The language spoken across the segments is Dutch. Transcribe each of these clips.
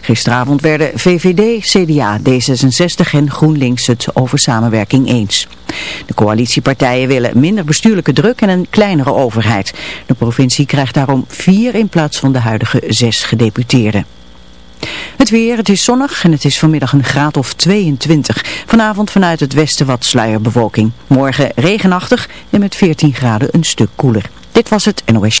Gisteravond werden VVD, CDA, D66 en GroenLinks het over samenwerking eens. De coalitiepartijen willen minder bestuurlijke druk en een kleinere overheid. De provincie krijgt daarom vier in plaats van de huidige zes gedeputeerden. Het weer, het is zonnig en het is vanmiddag een graad of 22. Vanavond vanuit het westen wat sluierbewolking. Morgen regenachtig en met 14 graden een stuk koeler. Dit was het NOS.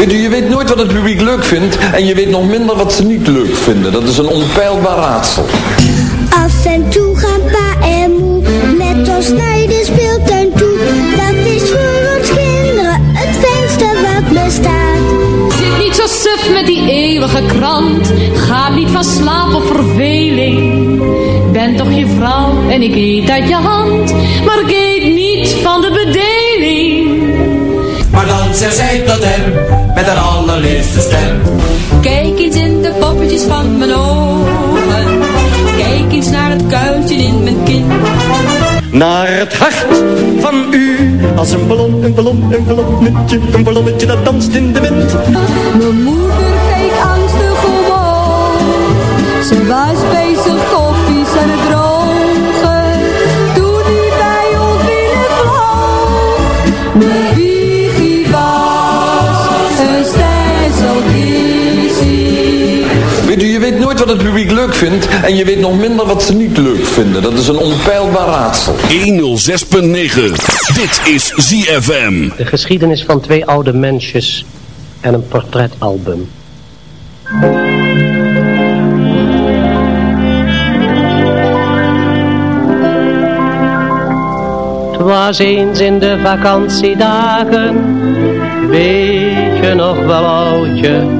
Weet u, je weet nooit wat het publiek leuk vindt en je weet nog minder wat ze niet leuk vinden. Dat is een onpeilbaar raadsel. Af en toe gaan pa en moe met ons naar de speeltuin toe. Dat is voor ons kinderen het fijnste wat bestaat. Zit niet zo suf met die eeuwige krant. Ga niet van slaap of verveling. Ben toch je vrouw en ik eet uit je hand. Maar ik eet niet van de bedeling. Zij tot hem, met haar allerliefste stem. Kijk eens in de poppetjes van mijn ogen. Kijk eens naar het kuiltje in mijn kin. Naar het hart van u Als een ballon, een ballon, een ballonnetje Een ballonnetje dat danst in de wind Mijn moeder keek angstig omhoog. Ze was bezig koffies het publiek leuk vindt en je weet nog minder wat ze niet leuk vinden. Dat is een onpeilbaar raadsel. 106.9. Dit is ZFM. De geschiedenis van twee oude mensjes en een portretalbum. Het was eens in de vakantiedagen, weet je nog wel oudje,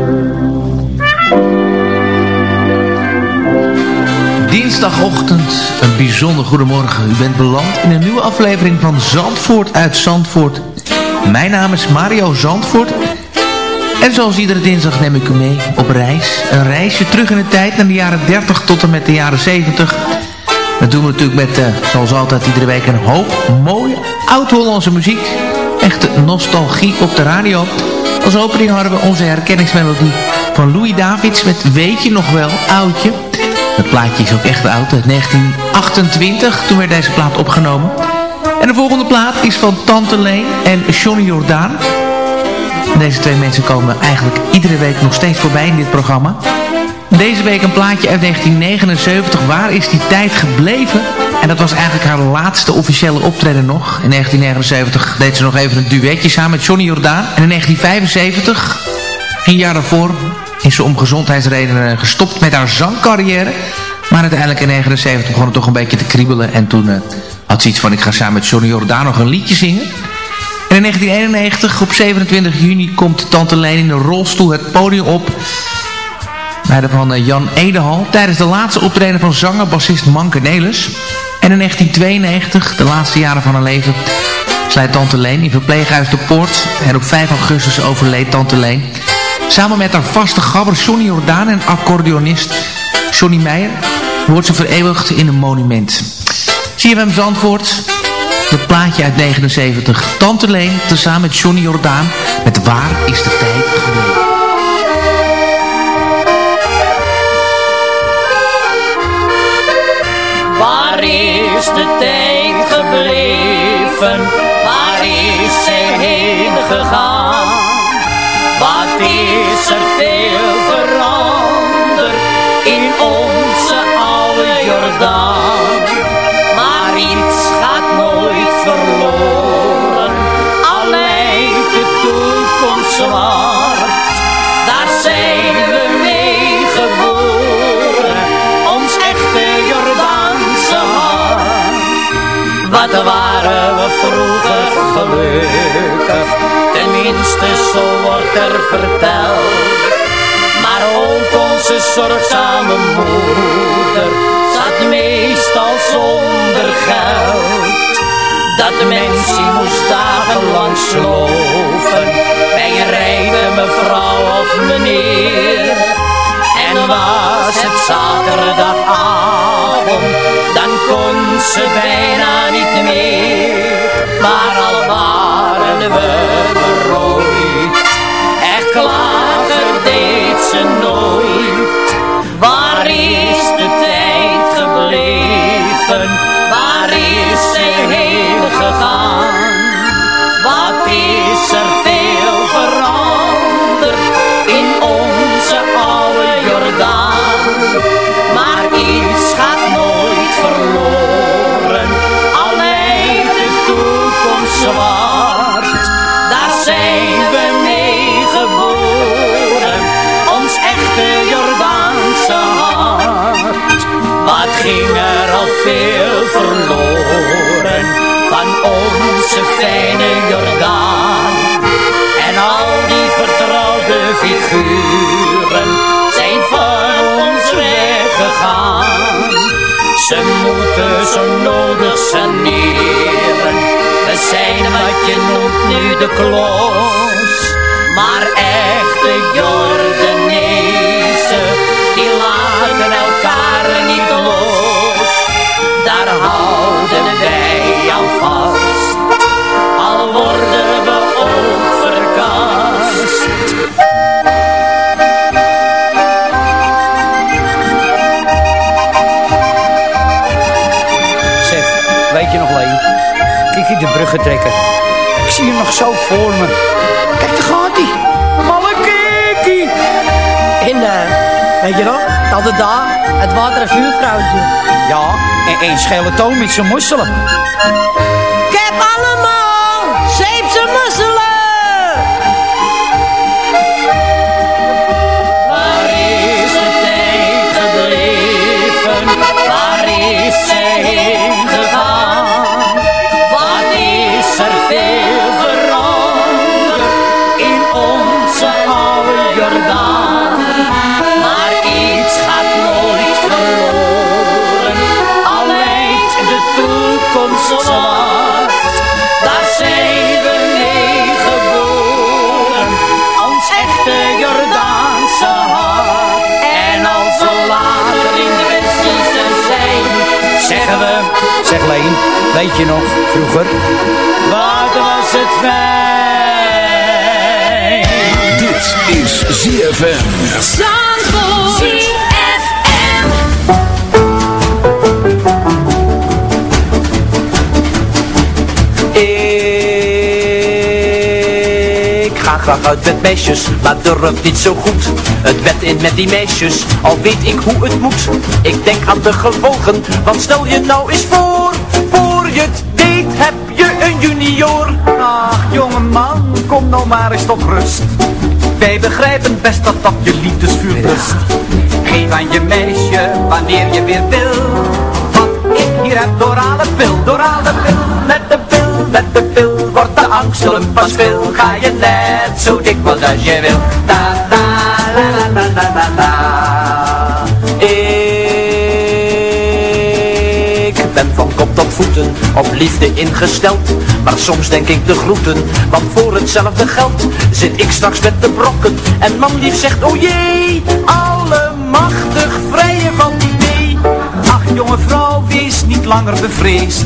Dinsdagochtend, een bijzonder goedemorgen. U bent beland in een nieuwe aflevering van Zandvoort uit Zandvoort. Mijn naam is Mario Zandvoort. En zoals iedere dinsdag neem ik u mee op reis. Een reisje terug in de tijd naar de jaren 30 tot en met de jaren 70. Dat doen we natuurlijk met, uh, zoals altijd, iedere week een hoop mooie oud-Hollandse muziek. Echte nostalgie op de radio. Als opening hadden we onze herkenningsmelodie van Louis Davids met Weet je nog wel, oudje. Het plaatje is ook echt oud, uit 1928. Toen werd deze plaat opgenomen. En de volgende plaat is van Tante Leen en Johnny Jordaan. Deze twee mensen komen eigenlijk iedere week nog steeds voorbij in dit programma. Deze week een plaatje uit 1979. Waar is die tijd gebleven? En dat was eigenlijk haar laatste officiële optreden nog. In 1979 deed ze nog even een duetje samen met Johnny Jordaan. En in 1975, vier jaar daarvoor, is ze om gezondheidsredenen gestopt met haar zangcarrière. Maar uiteindelijk in 1979 begon het toch een beetje te kriebelen. En toen uh, had ze iets van, ik ga samen met Johnny Jordaan nog een liedje zingen. En in 1991, op 27 juni, komt Tante Leen in een rolstoel het podium op. Bij de van uh, Jan Edehal. Tijdens de laatste optreden van zanger, bassist Manke Nelis. En in 1992, de laatste jaren van haar leven, slijt Tante Leen in verpleeghuis de Poort. En op 5 augustus overleed Tante Leen. Samen met haar vaste gabber Johnny Jordaan en accordeonist Johnny Meijer wordt ze vereeuwigd in een monument. CFM Zandvoort, het plaatje uit 79. Tante Leen, tezamen met Johnny Jordaan, met Waar is de tijd gebleven? Waar is de tijd gebleven? Waar is zij heen gegaan? Is er veel veranderd in onze oude Jordaan? Maar iets gaat nooit verloren, al lijkt de toekomst zwart. Daar zijn we mee geboren, ons echte Jordaanse hart. Wat waren we vroeger gelukkig, zo wordt er verteld. Maar ook onze zorgzame moeder zat meestal zonder geld. Dat mensje moest dagenlang sloven, bij een rijden mevrouw of meneer. En was het zaterdagavond, dan kon ze bijna niet meer. Maar al waren we berooid, echt klagen deed ze nooit. Waar is de tijd gebleven? Verloren van onze fijne Jordaan. En al die vertrouwde figuren zijn van ons weggegaan. Ze moeten zo nodig saneren. We zijn wat je noemt nu de klos. Maar echte Jordanezen, houden wij aan vast, al worden we ook verkast. Zeg, weet je nog, Leen? Kijk hier de bruggen trekken. Ik zie hem nog zo voor me. Kijk, daar gaat hij. Malle kikkie. En, eh, weet je nog? Altijd daar, het water- en vuurvrouwtje. Ja, en één schele toon met zijn mosselen. Ik heb allemaal weet je nog, vroeger? wat was het fijn. Dit is ZFM. Zandvoort. Ik ga graag uit met meisjes, maar durf niet zo goed Het bed in met die meisjes, al weet ik hoe het moet Ik denk aan de gevolgen, want stel je nou eens Voor je het weet heb je een junior Ach, jongeman, kom nou maar eens tot rust. Wij begrijpen best dat dat je liefdesvuur lust. Geef aan je meisje wanneer je weer wil Wat ik hier heb, dorale pil, dorale pil Met de pil, met de pil wordt de angst pas veel Ga je net zo dikwijls als je wil Da, da, la, la, la, la. Voeten op liefde ingesteld Maar soms denk ik de groeten Want voor hetzelfde geld zit ik straks met de brokken En man lief zegt oh jee Allemachtig vrije van idee Ach, jonge vrouw, wees niet langer bevreesd.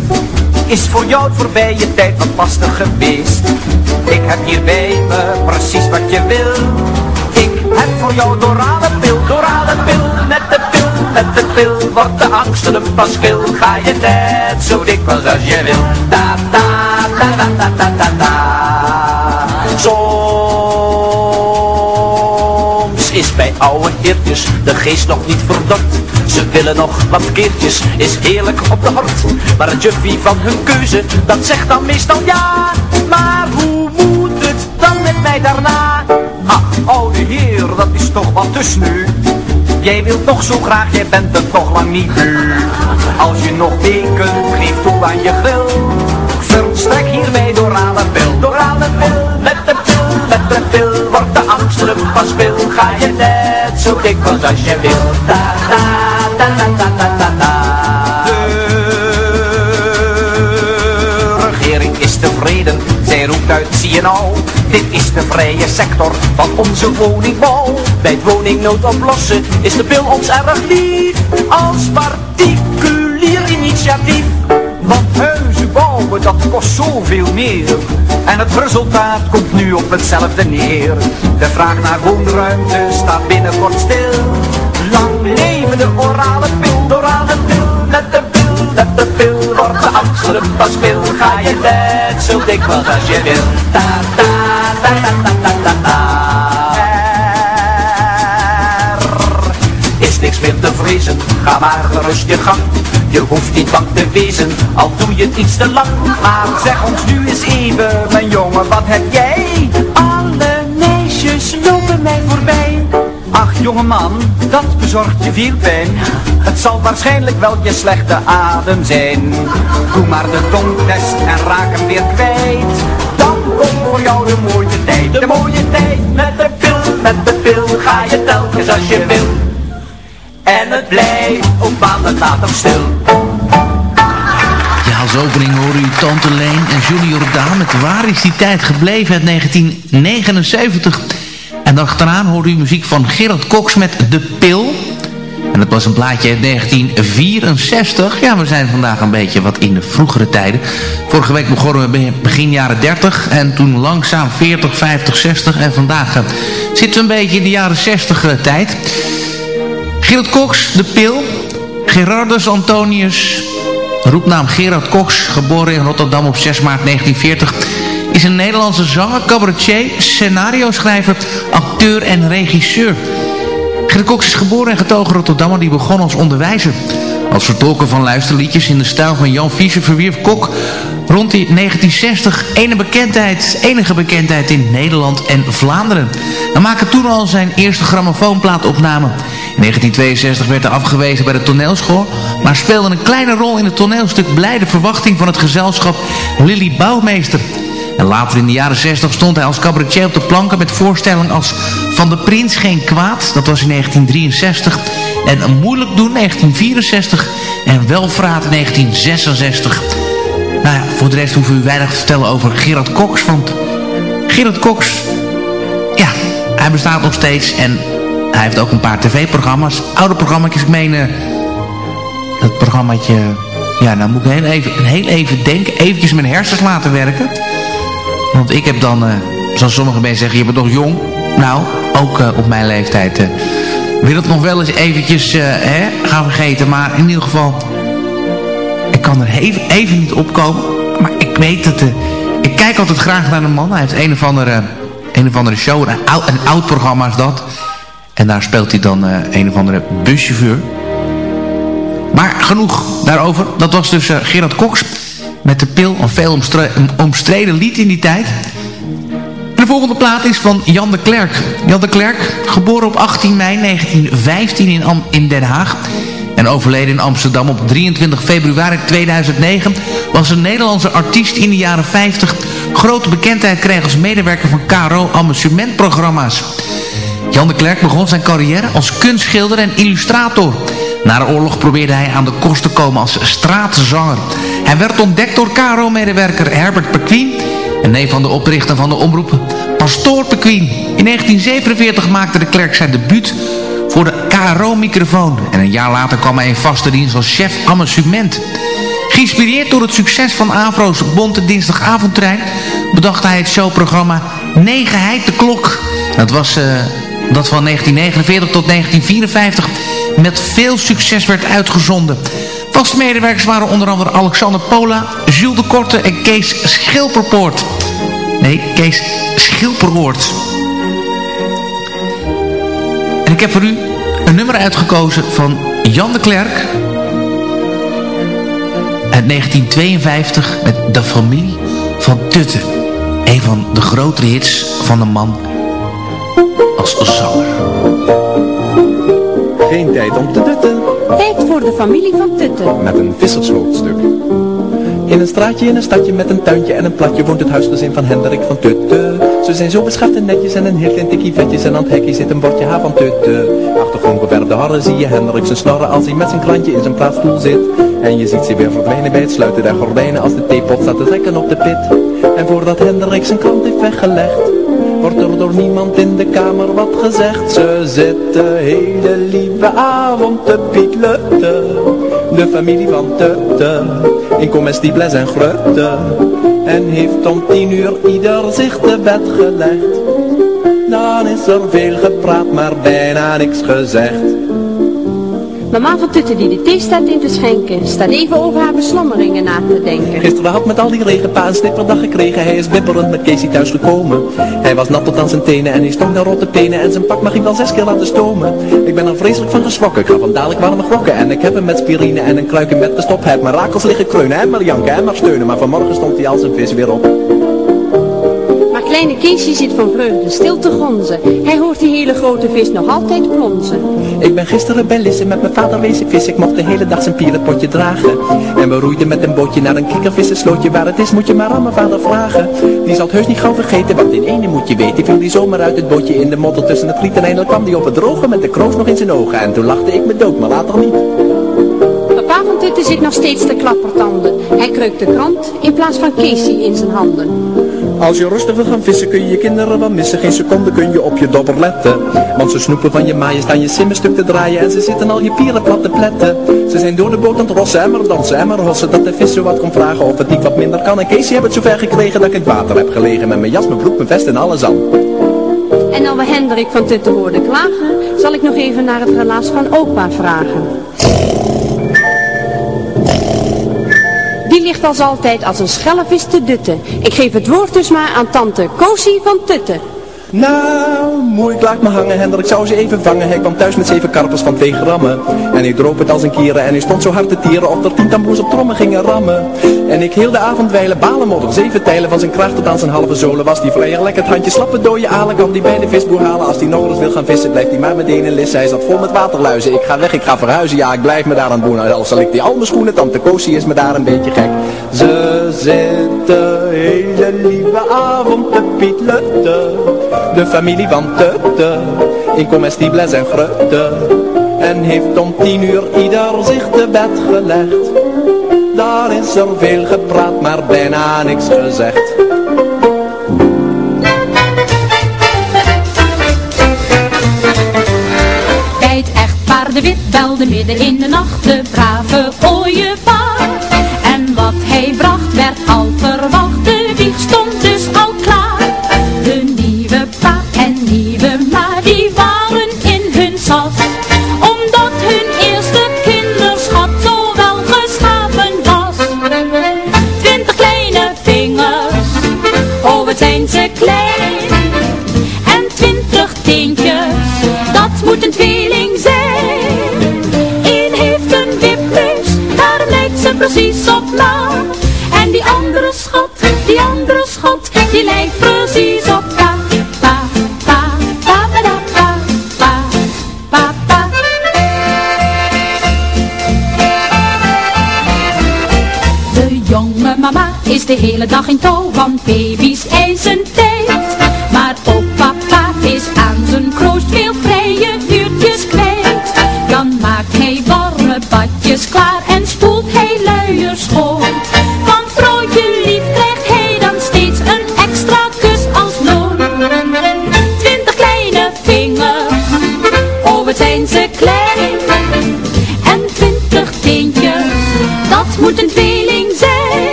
Is voor jou het voorbije tijd wat lastig geweest. Ik heb hier bij me precies wat je wil heb voor jou dorale pil, Met de pil, met de pil wordt de angst een pas kil. Ga je net zo dikwijls als je wil. Da, da, da, da, da, da, da, da. Soms is bij oude heertjes de geest nog niet verdord. Ze willen nog wat keertjes, is heerlijk op de hort. Maar het juffie van hun keuze, dat zegt dan meestal ja. Maar hoe moet het dan met mij daarna? Oude heer, dat is toch wat te sneu. Jij wilt toch zo graag, jij bent er toch lang niet nu. Als je nog weken geeft toe aan je gril. Verstrek hiermee dorale pil, dorale pil. Met de pil, met de pil wordt de angst een pas veel Ga je net zo dikwijls als je wil Da, da, da, da, da, da, da, da. De regering is tevreden, zij roept uit, zie je nou. Dit is de vrije sector van onze woningbouw. Bij het woningnood oplossen is de pil ons erg lief Als particulier initiatief Want huizen bouwen, dat kost zoveel meer. En het resultaat komt nu op hetzelfde neer. De vraag naar woonruimte staat binnenkort stil. Lang leven de orale pil, de orale pil. Met de pil, met de wordt de een pas veel Ga je net zo dikwijls als je wil da, da, da, da, da, da, da. Er is niks meer te vrezen, ga maar gerust je gang. Je hoeft niet bang te wezen, al doe je het iets te lang. Maar zeg ons nu eens even, mijn jongen, wat heb jij? Jongeman, dat bezorgt je veel pijn. Het zal waarschijnlijk wel je slechte adem zijn. Doe maar de tongtest en raak hem weer kwijt. Dan komt voor jou de mooie tijd, de mooie tijd. Met de pil, met de pil, ga je telkens als je wil. En het blijft op maanden later stil. Ja, als opening horen u Tante Leen en Julie Jordaan met Waar is die tijd gebleven uit 1979. En achteraan hoorde u muziek van Gerard Cox met De Pil. En dat was een plaatje uit 1964. Ja, we zijn vandaag een beetje wat in de vroegere tijden. Vorige week begonnen we begin jaren 30 en toen langzaam 40, 50, 60. En vandaag eh, zitten we een beetje in de jaren 60 eh, tijd. Gerard Cox, De Pil. Gerardus Antonius, roepnaam Gerard Cox, geboren in Rotterdam op 6 maart 1940 is een Nederlandse zanger, cabaretier, scenario-schrijver, acteur en regisseur. Gerrit Cox is geboren en getogen Rotterdammer die begon als onderwijzer. Als vertolker van luisterliedjes in de stijl van Jan Fischer verwierf Kok rond 1960 enige bekendheid, enige bekendheid in Nederland en Vlaanderen. Hij maakte toen al zijn eerste grammofoonplaatopname. In 1962 werd hij afgewezen bij de toneelschool, maar speelde een kleine rol in het toneelstuk Blijde Verwachting van het gezelschap Lily Bouwmeester. En later in de jaren 60 stond hij als cabaretier op de planken met voorstellingen als Van de Prins Geen Kwaad, dat was in 1963. En Een Moeilijk Doen 1964 en Welvraat 1966. Nou ja, voor de rest hoeven we weinig te vertellen over Gerard Cox, want Gerard Cox, ja, hij bestaat nog steeds en hij heeft ook een paar tv-programma's, oude programma's, ik meen uh, dat programmaatje, ja, nou moet ik heel even, heel even denken, eventjes mijn hersens laten werken. Want ik heb dan, uh, zoals sommige mensen zeggen, je bent nog jong. Nou, ook uh, op mijn leeftijd uh, wil het nog wel eens eventjes hè, gaan vergeten. Maar in ieder geval, ik kan er even, niet opkomen. Maar ik weet dat, ik kijk altijd graag naar een man. Hij heeft een of andere, een of andere show, een oud, een oud programma is dat. En daar speelt hij dan een of andere buschauffeur. Maar genoeg daarover. Dat was dus Gerard Cox met de pil. Een veel omstreden lied in die tijd. de volgende plaat is van Jan de Klerk. Jan de Klerk, geboren op 18 mei 1915 in, in Den Haag. En overleden in Amsterdam op 23 februari 2009 was een Nederlandse artiest in de jaren 50. Grote bekendheid kreeg als medewerker van KRO amusementprogramma's. Jan de Klerk begon zijn carrière als kunstschilder en illustrator. Na de oorlog probeerde hij aan de kost te komen als straatzanger. Hij werd ontdekt door KRO-medewerker Herbert Perquin... en een van de oprichter van de omroep Pastoor Perquin. In 1947 maakte de klerk zijn debuut voor de KRO-microfoon... en een jaar later kwam hij in vaste dienst als chef amusement. Geïnspireerd door het succes van Avro's Bonte Dinsdagavondtrein... bedacht hij het showprogramma Negenheid de Klok. Dat was... Uh, dat van 1949 tot 1954 met veel succes werd uitgezonden. Vaste medewerkers waren onder andere Alexander Pola, Jules de Korte en Kees Schilperpoort. Nee, Kees Schilperoort. En ik heb voor u een nummer uitgekozen van Jan de Klerk. Uit 1952 met De Familie van Tutten. Een van de grotere hits van de man als zanger. Geen tijd om te dutten. Tijd voor de familie van Tutten. Met een vissershootstuk. In een straatje in een stadje met een tuintje en een platje woont het huisgezin van Hendrik van Tutte. Ze zijn zo beschaafd en netjes en een heel klein tikkie vetjes en aan het hekje zit een bordje haar van Tutte. Achtergrond geverfde harren zie je Hendrik zijn snorren als hij met zijn klantje in zijn plaatsstoel zit. En je ziet ze weer verdwijnen bij het sluiten der gordijnen als de theepot staat te zekken op de pit. En voordat Hendrik zijn klant heeft weggelegd, wordt er door niemand in de kamer wat gezegd. Ze zitten hele lieve avond te pieklutten, de familie van Tutte, in comestibles en grutte. En heeft om tien uur ieder zich te bed gelegd. Dan is er veel gepraat, maar bijna niks gezegd. Mama van Tutte die de thee staat in te schenken, staat even over haar beslommeringen na te denken. Gisteren had met al die regenpa een snipperdag gekregen, hij is bibberend met Casey thuis gekomen. Hij was nat tot aan zijn tenen en hij stond naar rotte tenen en zijn pak mag hij wel zes keer laten stomen. Ik ben er vreselijk van geschrokken, ik ga van dadelijk warme grokken en ik heb hem met spirine en een kruiken met de stop. Heb mijn rakels liggen kreunen en maar janken en maar steunen, maar vanmorgen stond hij als een vis weer op. Kleine Keesje zit van vreugde stil te gonzen. Hij hoort die hele grote vis nog altijd plonzen. Ik ben gisteren bij Lisse met mijn vader wezen vis. Ik mocht de hele dag zijn pierenpotje dragen. En we roeiden met een bootje naar een kikkervissenslootje. Waar het is moet je maar aan mijn vader vragen. Die zal het heus niet gauw vergeten, want in ene moet je weten. Viel die zomaar uit het bootje in de modder tussen het friet. En eindelijk kwam die op het droge met de kroos nog in zijn ogen. En toen lachte ik me dood, maar later niet. Papa van Tutte zit nog steeds te klappertanden. Hij kreukt de krant in plaats van Casey in zijn handen. Als je rustig wil gaan vissen kun je je kinderen wel missen. Geen seconde kun je op je dobber letten. Want ze snoepen van je maaien staan je simmen stuk te draaien. En ze zitten al je pieren plat te pletten. Ze zijn door de boot aan het rossen en dansen en maar hossen Dat de visser wat komt vragen of het niet wat minder kan. En Casey heeft het zover gekregen dat ik in het water heb gelegen. Met mijn jas, mijn broek, mijn vest en alles aan. En al we Hendrik van Tutte hoorden klagen, zal ik nog even naar het relaas van opa vragen. Ligt als altijd als een schellevis te dutten. Ik geef het woord dus maar aan tante Kosie van Tutte. Nou, moeilijk laat me hangen, Hendrik. Ik zou ze even vangen. Hij kwam thuis met zeven karpels van twee grammen. En ik droop het als een kieren. En hij stond zo hard te tieren. Of er tien tamboers op trommen gingen rammen. En ik heel de avond wijlen, balen modder. Zeven tijlen van zijn kracht tot aan zijn halve zolen. Was die vrijer lekker het handje slappe dooie alen. Kan die bij de visboer halen. Als die nog eens wil gaan vissen, blijft hij maar meteen in lissen. Hij zat vol met waterluizen. Ik ga weg, ik ga verhuizen. Ja, ik blijf me daar aan doen. Al zal ik die al mijn schoenen. Tante Kosie is me daar een beetje gek. Ze zitten hele lieve avond te pietlutten. De familie van Tutte, in comestibles en grutte. En heeft om tien uur ieder zich te bed gelegd. Daar is er veel gepraat, maar bijna niks gezegd. Bij het echtpaar de wit belde midden in de nacht de brave ooievaar. Wat hij bracht werd al verwacht, precies op. En die andere schat, die andere schat, die lijkt precies op pa. Pa, pa, pa, pa, pa, pa, pa. De jonge mama is de hele dag in touw, want baby's eisen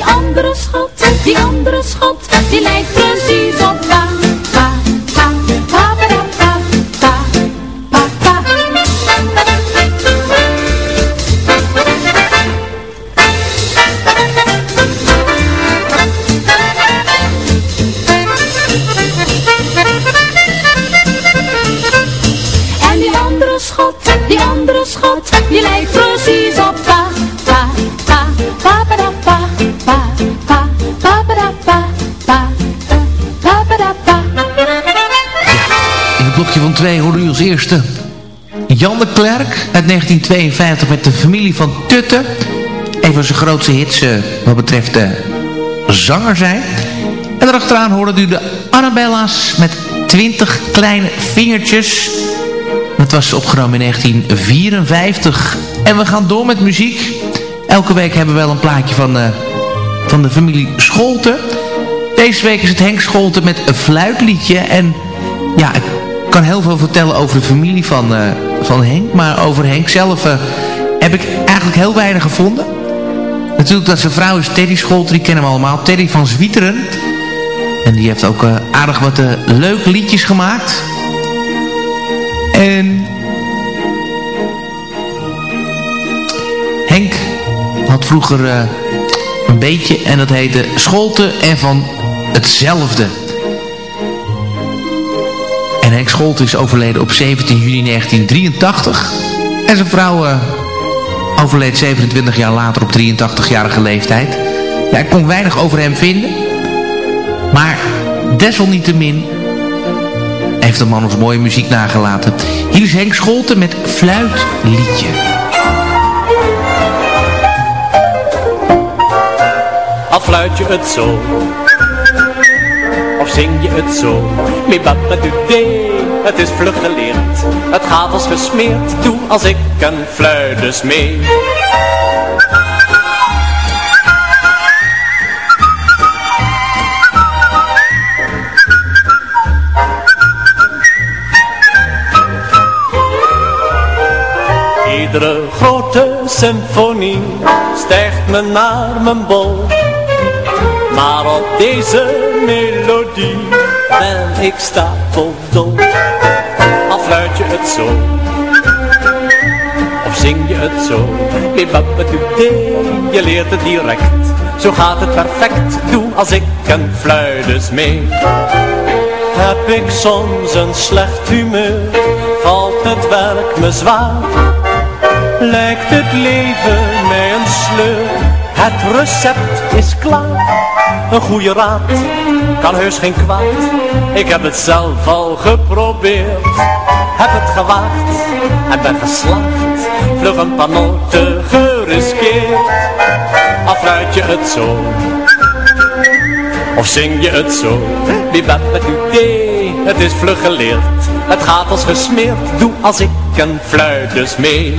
die twee hoorde u als eerste Jan de Klerk uit 1952 met de familie van Tutte. Een van zijn grootste hits eh, wat betreft de zanger zijn. En daarachteraan hoorde u de Annabella's met 20 kleine vingertjes. Het was opgenomen in 1954. En we gaan door met muziek. Elke week hebben we wel een plaatje van, uh, van de familie Scholten. Deze week is het Henk Scholten met een fluitliedje. En ja, ik kan heel veel vertellen over de familie van, uh, van Henk. Maar over Henk zelf uh, heb ik eigenlijk heel weinig gevonden. Natuurlijk dat zijn vrouw is Teddy Scholten, die kennen we allemaal. Teddy van Zwieteren. En die heeft ook uh, aardig wat leuke liedjes gemaakt. En... Henk had vroeger een beetje en dat heette Scholten en van hetzelfde. En Henk Scholten is overleden op 17 juni 1983. En zijn vrouw overleed 27 jaar later op 83-jarige leeftijd. Ja, ik kon weinig over hem vinden. Maar desalniettemin heeft de man ons mooie muziek nagelaten. Hier is Henk Scholten met Fluitliedje. Al fluit je het zo, zing je het zo, het is vlug geleerd, het gaat als gesmeerd, doe als ik een fluit mee. Iedere grote symfonie stijgt me naar mijn bol. Maar op deze melodie ben ik stapeldol. Al fluit je het zo, of zing je het zo. Je leert het direct, zo gaat het perfect. Doe als ik een fluit mee. Heb ik soms een slecht humeur, valt het werk me zwaar lijkt het leven mij een sleur. Het recept is klaar. Een goede raad kan heus geen kwaad. Ik heb het zelf al geprobeerd. Heb het gewaagd en ben geslaagd. Vlug een paar noten geriskeerd. Afluit je het zo. Of zing je het zo? Wie bent met idee? Het is vlug geleerd. Het gaat als gesmeerd. Doe als ik een fluit dus mee.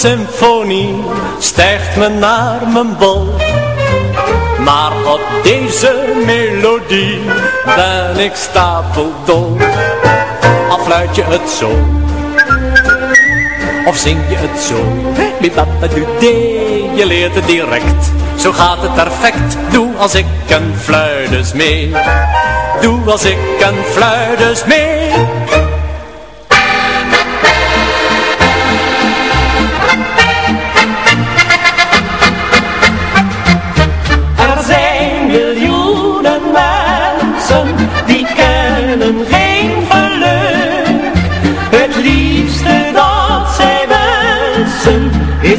Symfonie stijgt me naar mijn bol. Maar op deze melodie ben ik stapeldol. Afluit je het zo, of zing je het zo. Je leert het direct, zo gaat het perfect. Doe als ik een fluit mee. Doe als ik een fluit mee.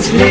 Leven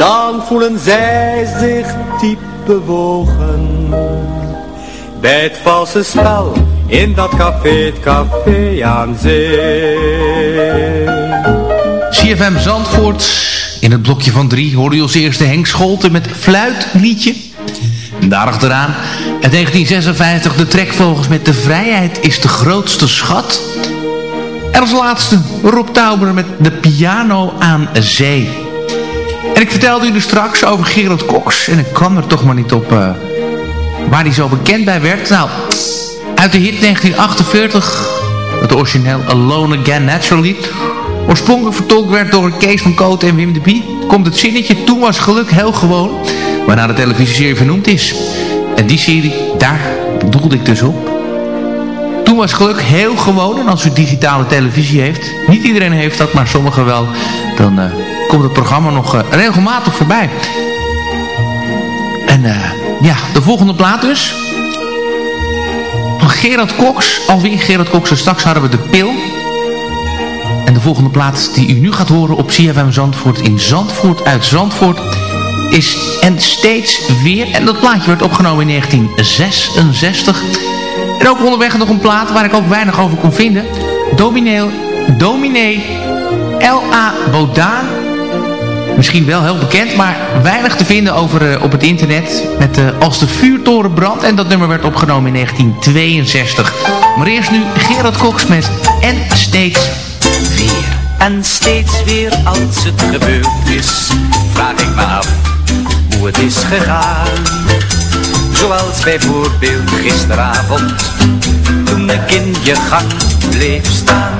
dan voelen zij zich diep bewogen. Bij het valse spel in dat café, het café aan zee. CFM Zandvoort. In het blokje van drie hoorde je als eerste Henk Scholten met Fluitliedje. En daarachteraan uit 1956 de trekvogels met De Vrijheid is de grootste schat. En als laatste Rob Tauber met De Piano aan Zee. En ik vertelde u dus straks over Gerald Cox. En ik kwam er toch maar niet op uh, waar hij zo bekend bij werd. Nou, uit de hit 1948, het origineel Alone Again Naturally... Oorspronkelijk vertolkt werd door Kees van Koot en Wim de Bie... komt het zinnetje Toen was geluk heel gewoon... waarna de televisieserie vernoemd is. En die serie, daar bedoelde ik dus op. Toen was geluk heel gewoon. En als u digitale televisie heeft, niet iedereen heeft dat, maar sommigen wel, dan uh, komt het programma nog uh, regelmatig voorbij. En uh, ja, de volgende plaat dus. Gerard Cox, alweer Gerard Cox. En straks hadden we de pil. En de volgende plaat die u nu gaat horen op CFM Zandvoort in Zandvoort uit Zandvoort is en steeds weer. En dat plaatje werd opgenomen in 1966. En ook onderweg nog een plaat waar ik ook weinig over kon vinden. Dominee, Dominee L.A. Bodaan. Misschien wel heel bekend, maar weinig te vinden over, uh, op het internet. Met uh, Als de vuurtoren brandt. En dat nummer werd opgenomen in 1962. Maar eerst nu Gerard Cox met En steeds weer. En steeds weer als het gebeurd is, vraag ik me af hoe het is gegaan. Zoals bijvoorbeeld gisteravond, toen ik in je gang bleef staan.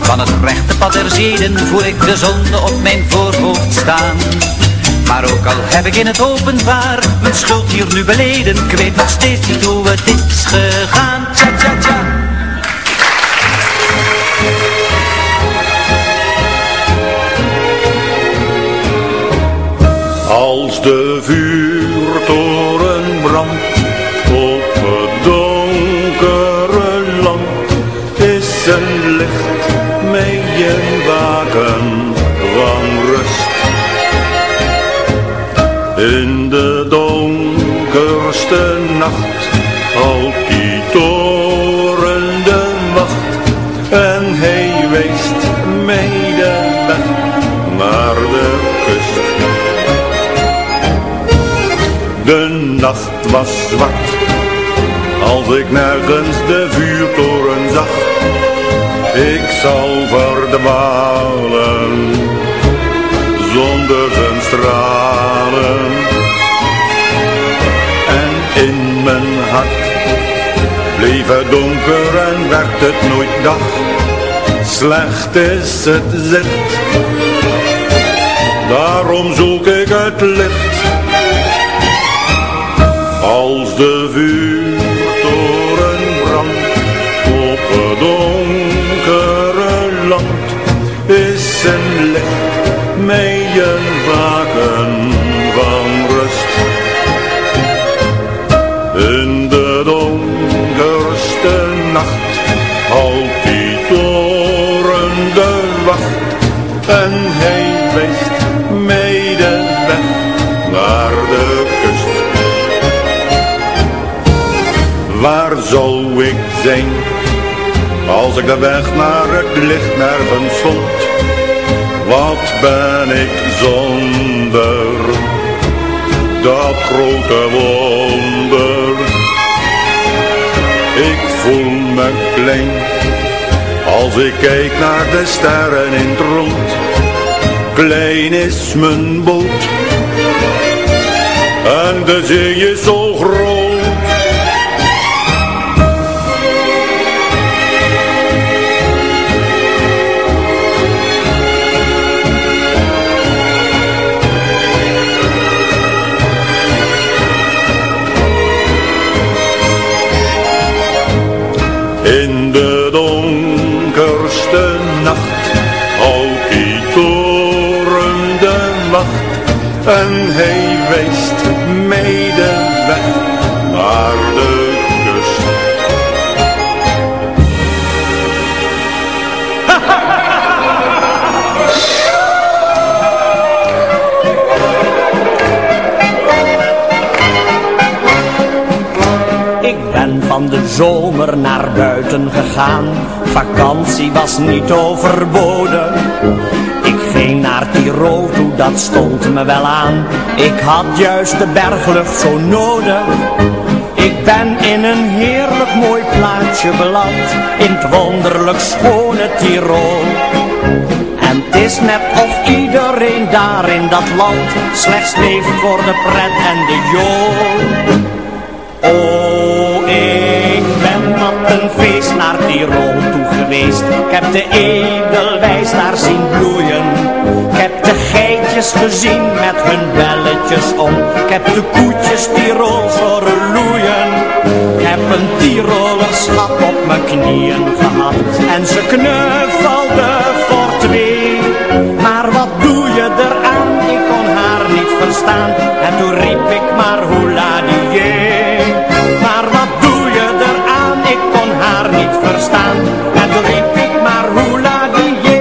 van het rechte pad der zeden voel ik de zonde op mijn voorhoofd staan. Maar ook al heb ik in het openbaar mijn schuld hier nu beleden Ik weet nog steeds niet hoe het is gegaan. Tja tja tja. Als de vuurtoren In de donkerste nacht houdt die toren de wacht En hij weest mee de weg naar de kust. De nacht was zwart. Als ik nergens de vuurtoren zag Ik zal verdwalen hart Bleef het donker en werd het nooit dag. Slecht is het zicht. Daarom zoek ik het licht. Als de vuurtoren brandt op het donkere land, is een licht mij een waken Als ik de weg naar het licht nergens vond, wat ben ik zonder dat grote wonder. Ik voel me klein, als ik kijk naar de sterren in het rond. Klein is mijn boot, en de zee is zo groot. En hij wijst mij weg naar de kust. Ik ben van de zomer naar buiten gegaan. Vakantie was niet overboden. Naar Tirol toe, dat stond me wel aan. Ik had juist de berglucht zo nodig. Ik ben in een heerlijk mooi plaatsje beland. In het wonderlijk schone Tirol. En het is net of iedereen daar in dat land slechts leeft voor de pret en de jool. Oh, ik ben wat een feest naar Tirol toe Ik heb de edelwijs daar zien bloeien. Ik heb de geitjes gezien met hun belletjes om. Ik heb de koetjes Tirols horen loeien. Ik heb een Tiroler schat op mijn knieën gehad. En ze knuffelde voor twee. Maar wat doe je eraan? Ik kon haar niet verstaan. En toen riep ik maar hoela die niet verstaan. En toen riep ik maar hoela die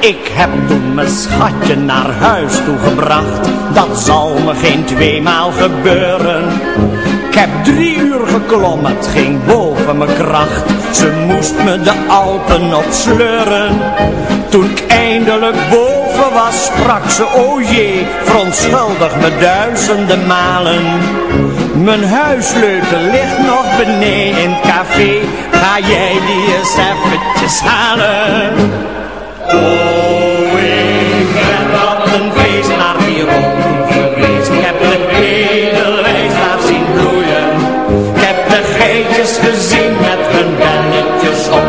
Ik heb toen mijn schatje naar huis toe gebracht. Dat zal me geen tweemaal gebeuren. Ik heb drie uur geklommen, het ging boven mijn kracht. Ze moest me de Alpen opsleuren. Toen ik eindelijk boven was, sprak ze, o jee, verontschuldig me duizenden malen. Mijn huissleutel ligt nog beneden in het café, ga jij die eens eventjes halen? Oh, ik ben wat een feest naar toe geweest. Ik heb de edelwijs daar zien bloeien. Ik heb de geitjes gezien met hun belletjes op.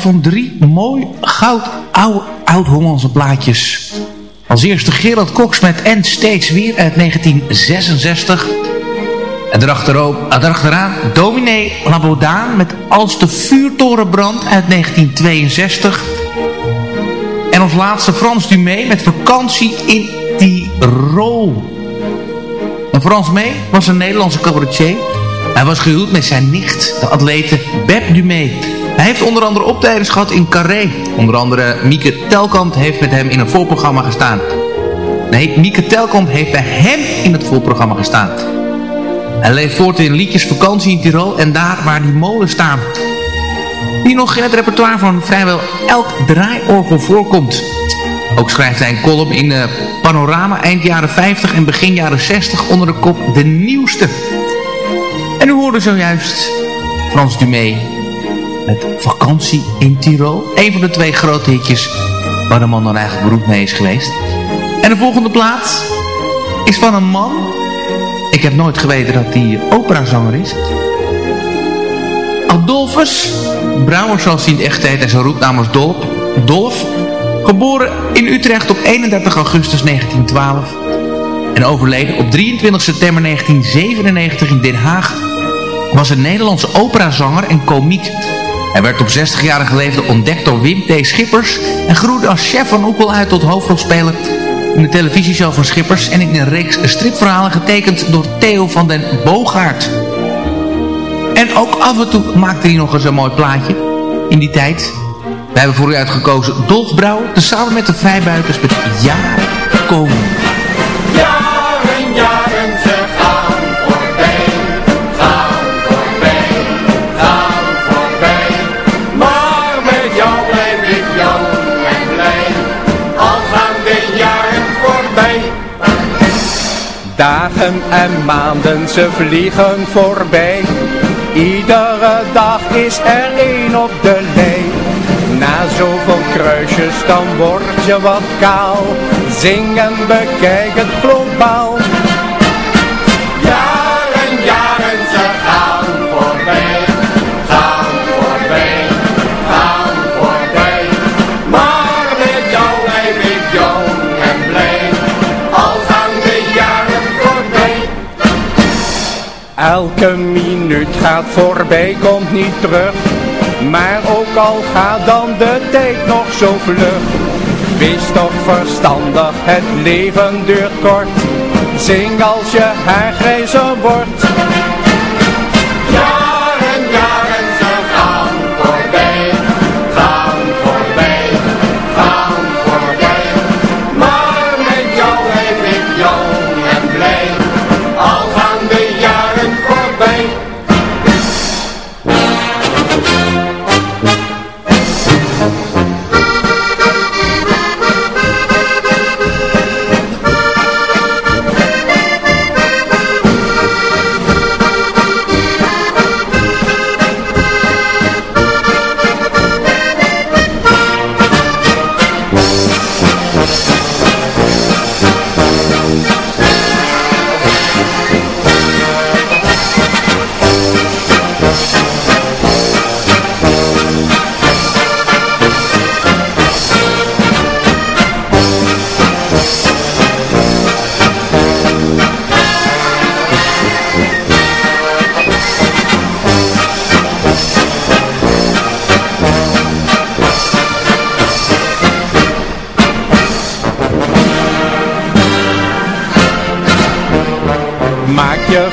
van drie mooi goud oud-Hollandse plaatjes. Als eerste Gerald Cox met En Steeds Weer uit 1966. En erachterop, erachteraan Dominee Labodaan met Als de vuurtoren brandt uit 1962. En als laatste Frans Dumé met Vakantie in Tirol. En Frans Mee was een Nederlandse cabaretier. Hij was gehuwd met zijn nicht, de atlete Beb Dumé. Hij heeft onder andere optredens gehad in Carré. Onder andere Mieke Telkamp heeft met hem in een voorprogramma gestaan. Nee, Mieke Telkamp heeft bij hem in het voorprogramma gestaan. Hij leeft voort in liedjes vakantie in Tirol en daar waar die molen staan. die nog in het repertoire van vrijwel elk draaiorgel voorkomt. Ook schrijft hij een column in uh, Panorama eind jaren 50 en begin jaren 60 onder de kop De Nieuwste. En u hoorde zojuist Frans Dumé met Vakantie in Tirol. Een van de twee grote hitjes waar de man dan eigenlijk beroemd mee is geweest. En de volgende plaats is van een man. Ik heb nooit geweten dat hij operazanger is. Adolphus Brouwer zoals hij in echt heet en zijn roepnaam was Dolf. Dolf, geboren in Utrecht op 31 augustus 1912 en overleden op 23 september 1997 in Den Haag, was een Nederlandse operazanger en komiek. Hij werd op 60-jarige leeftijd ontdekt door Wim T. Schippers en groeide als chef van Oekel uit tot hoofdrolspeler in de televisieshow van Schippers en in een reeks stripverhalen getekend door Theo van den Boogaard. En ook af en toe maakte hij nog eens een mooi plaatje in die tijd. We hebben voor u uitgekozen Dolf Brouw, samen met de vrijbuiters met Jaren komen. Jaren, En maanden, ze vliegen voorbij. Iedere dag is er één op de lijn. Na zoveel kruisjes dan word je wat kaal. Zing en bekijk het globaal. Elke minuut gaat voorbij, komt niet terug. Maar ook al gaat dan de tijd nog zo vlug. Wees toch verstandig, het leven duurt kort. Zing als je haar grijzer wordt.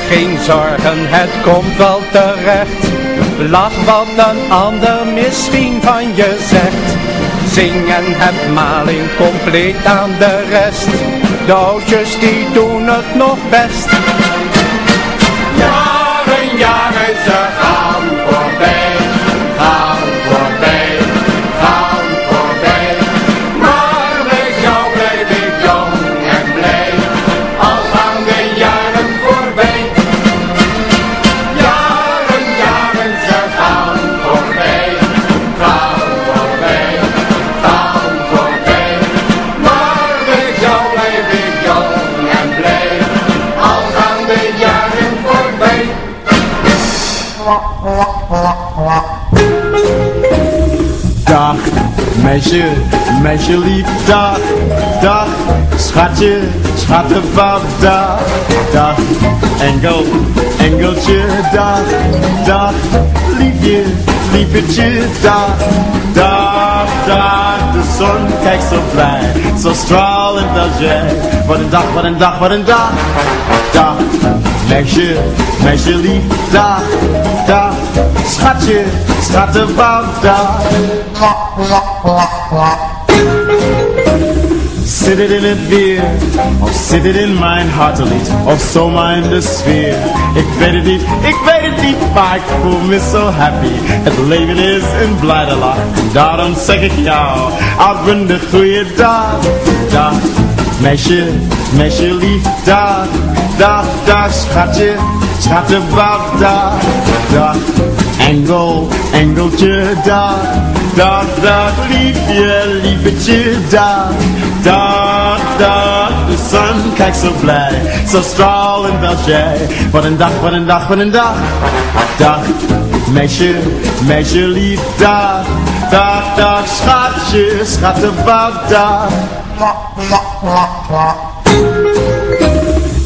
Geen zorgen, het komt wel terecht. Lach wat een ander misschien van je zegt. Zing en heb maling compleet aan de rest. De oudjes die doen het nog best. Meisje, meisje lief, dag, dag, schatje, schattenpap, dag, dag, engel, engeltje, dag, dag, liefje, liefetje, dag, dag, dag, de zon kijkt zo blij, zo stralend als jij, wat een dag, wat een dag, wat een dag, dag, meisje, meisje lief, dag, dag, schatje, schattenpap, dag. zit het in het weer? Of zit het in mijn hartelied? Of zomaar in de sfeer? Ik weet het niet, ik weet het niet, maar ik voel me zo happy. Het leven is een blijde lach, daarom zeg ik jou, de goede dag. Dag, meisje, meisje lief, dag, dag, dag, schatje, schattenbab, dag, dag. Engel, engeltje, dag, dag, dag, liefje, liefetje, dag, dag, dag. De zon kijkt zo blij, zo stralend als jij. Wat een dag, wat een dag, wat een dag. Dag, meisje, meisje lief, dag, dag, dag, schatje, schattenbab, dag.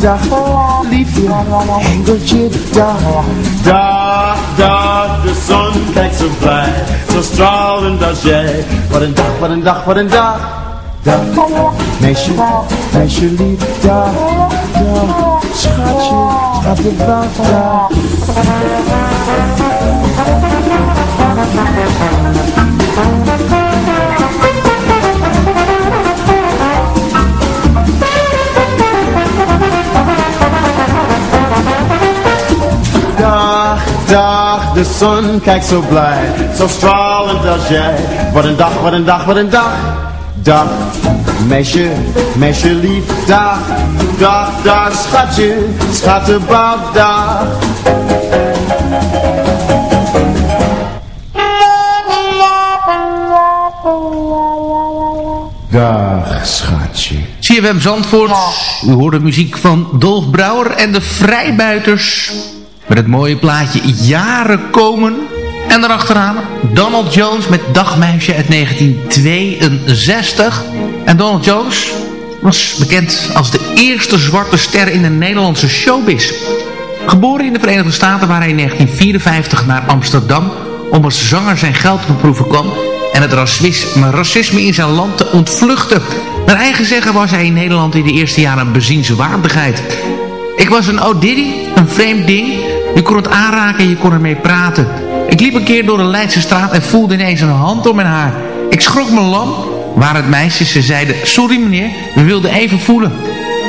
dag, liefje, engeltje Dag, dag, dag De zon kijkt zo blij. Zo stralend als jij. Wat een dag, wat een dag, wat een dag. Dag, meisje, meisje lief. Dag, dag, schatje, schattenblauw Dag Dag, dag, de zon kijkt zo blij, zo stralend als jij. Wat een dag, wat een dag, wat een dag. Dag, meisje, meisje lief, dag, dag, dag, schatje, schattenbab, dag. Dag, schatje. CFM Zandvoort. U hoort de muziek van Dolf Brouwer en de Vrijbuiters. Met het mooie plaatje Jaren komen. En daarachteraan Donald Jones met Dagmeisje uit 1962. En Donald Jones was bekend als de eerste zwarte ster in de Nederlandse showbiz. Geboren in de Verenigde Staten waar hij in 1954 naar Amsterdam om als zanger zijn geld te beproeven kwam en het racisme, racisme in zijn land te ontvluchten. Naar eigen zeggen was hij in Nederland in de eerste jaren een bezienswaardigheid. Ik was een O'Diddy, een vreemd ding. Je kon het aanraken en je kon ermee praten. Ik liep een keer door de Leidse straat en voelde ineens een hand om mijn haar. Ik schrok me lam, waar het meisjes, ze zeiden, sorry meneer, we wilden even voelen.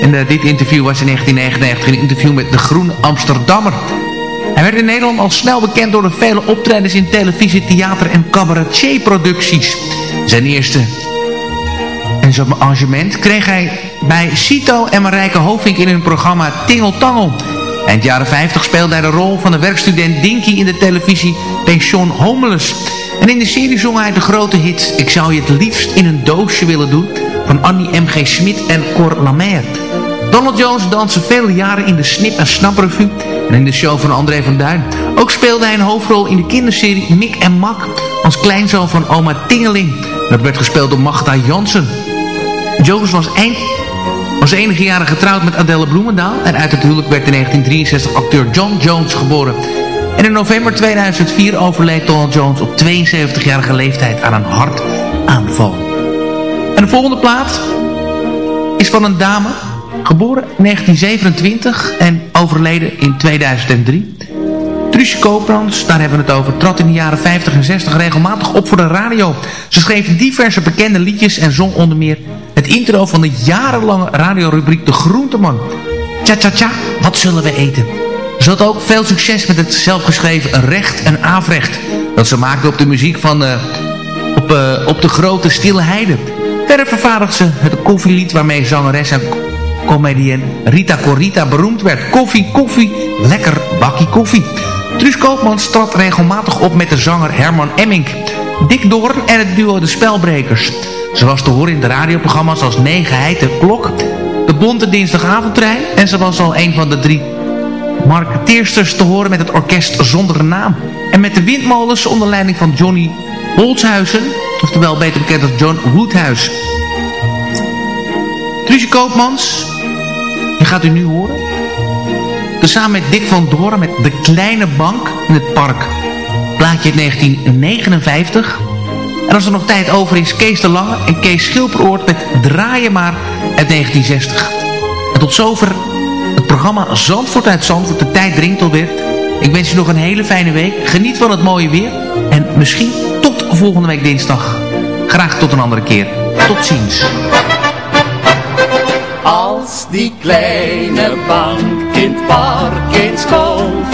En uh, dit interview was in 1999 een interview met de Groene Amsterdammer. Hij werd in Nederland al snel bekend door de vele optredens in televisie, theater en cabaretier-producties. Zijn eerste en zijn arrangement kreeg hij bij Cito en Marijke Hovink in hun programma Tingeltangel. Eind jaren 50 speelde hij de rol van de werkstudent Dinky in de televisie Pension Homeless. En in de serie zong hij de grote hit Ik zou je het liefst in een doosje willen doen van Annie M.G. Smit en Cor Lamer. Donald Jones danste vele jaren in de Snip en Snap Revue en in de show van André van Duin. Ook speelde hij een hoofdrol in de kinderserie Mick en Mak als kleinzoon van oma Tingeling. Dat werd gespeeld door Magda Jansen. Jones was, eind, was enige jaren getrouwd met Adele Bloemendaal en uit het huwelijk werd in 1963 acteur John Jones geboren. En in november 2004 overleed Donald Jones op 72-jarige leeftijd aan een hartaanval. En de volgende plaat is van een dame Geboren in 1927 en overleden in 2003. Truusje Koopmans, daar hebben we het over, trad in de jaren 50 en 60 regelmatig op voor de radio. Ze schreef diverse bekende liedjes en zong onder meer het intro van de jarenlange radiorubriek De Groenteman. Tja tja tja, wat zullen we eten? Ze had ook veel succes met het zelfgeschreven Recht en Afrecht. Dat ze maakte op de muziek van uh, op, uh, op de grote stille heide. Verder vervaardigde ze het koffielied waarmee zangeres en comedian Rita Corita beroemd werd. Koffie, koffie, lekker bakkie koffie. Truus Koopmans trad regelmatig op met de zanger Herman Emmink. Dick Doorn en het duo De Spelbrekers. Ze was te horen in de radioprogramma's als Negenheid en Klok, De Bonte Dinsdagavondtrein en ze was al een van de drie marketeersters te horen met het orkest Zonder Naam. En met de windmolens onder leiding van Johnny Holzhuizen, oftewel beter bekend als John Woodhuis. Truusje Koopmans, die gaat u nu horen. Tezamen met Dick van Doren met De Kleine Bank in het Park. Plaatje uit 1959. En als er nog tijd over is, Kees de Lange en Kees Schilperoort met Draaien maar uit 1960. En tot zover het programma Zandvoort uit Zandvoort. De tijd dringt alweer. Ik wens je nog een hele fijne week. Geniet van het mooie weer. En misschien tot volgende week dinsdag. Graag tot een andere keer. Tot ziens. Als die kleine bank in het park eens kon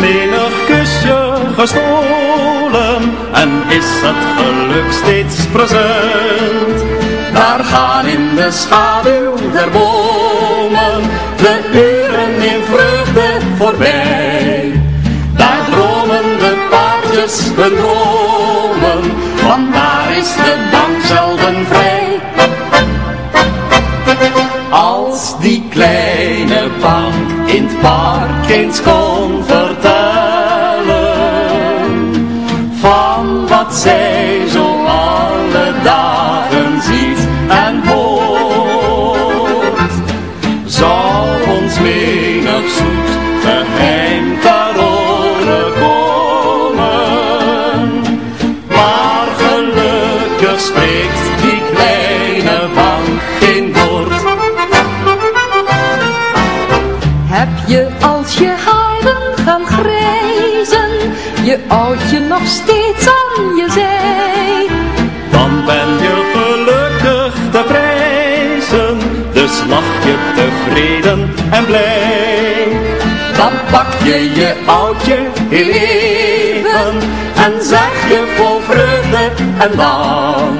menig kusje gestolen en is het geluk steeds present. Daar gaan in de schaduw der bomen de uren in vreugde voorbij. Daar dromen de paardjes hun dromen, vandaar is de bank zelden vrij. Als die kleine bank in het park eens kon steeds aan je zij? Dan ben je gelukkig te prijzen, dus lach je tevreden en blij. Dan pak je je oudje heel even en zeg je vol vreugde en dank.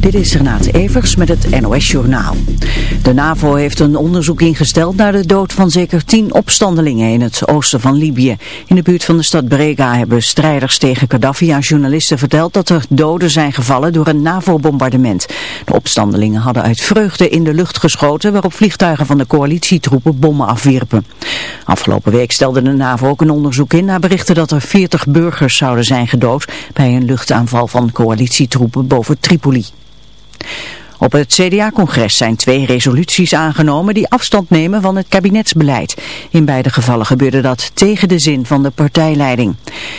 Dit is Renate Evers met het NOS Journaal. De NAVO heeft een onderzoek ingesteld naar de dood van zeker tien opstandelingen in het oosten van Libië. In de buurt van de stad Brega hebben strijders tegen Gaddafi aan journalisten verteld dat er doden zijn gevallen door een NAVO-bombardement. De opstandelingen hadden uit vreugde in de lucht geschoten waarop vliegtuigen van de coalitietroepen bommen afwierpen. Afgelopen week stelde de NAVO ook een onderzoek in naar berichten dat er 40 burgers zouden zijn gedood bij een luchtaanval van coalitietroepen boven Tripoli. Op het CDA-congres zijn twee resoluties aangenomen die afstand nemen van het kabinetsbeleid. In beide gevallen gebeurde dat tegen de zin van de partijleiding.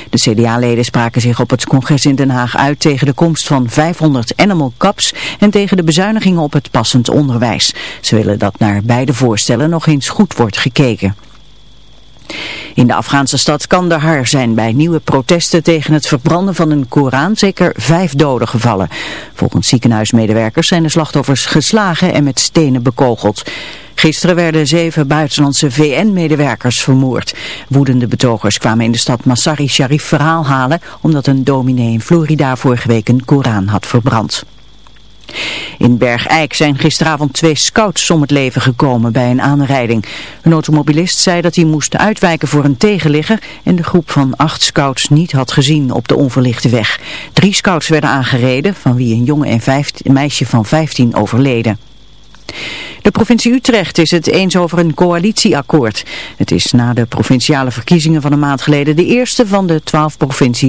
De CDA-leden spraken zich op het congres in Den Haag uit tegen de komst van 500 animal caps en tegen de bezuinigingen op het passend onderwijs. Ze willen dat naar beide voorstellen nog eens goed wordt gekeken. In de Afghaanse stad Kandahar zijn bij nieuwe protesten tegen het verbranden van een Koran zeker vijf doden gevallen. Volgens ziekenhuismedewerkers zijn de slachtoffers geslagen en met stenen bekogeld. Gisteren werden zeven buitenlandse VN-medewerkers vermoord. Woedende betogers kwamen in de stad Masari Sharif verhaal halen omdat een dominee in Florida vorige week een Koran had verbrand. In Bergijk zijn gisteravond twee scouts om het leven gekomen bij een aanrijding. Een automobilist zei dat hij moest uitwijken voor een tegenligger en de groep van acht scouts niet had gezien op de onverlichte weg. Drie scouts werden aangereden, van wie een jongen en een meisje van 15 overleden. De provincie Utrecht is het eens over een coalitieakkoord. Het is na de provinciale verkiezingen van een maand geleden de eerste van de twaalf provincies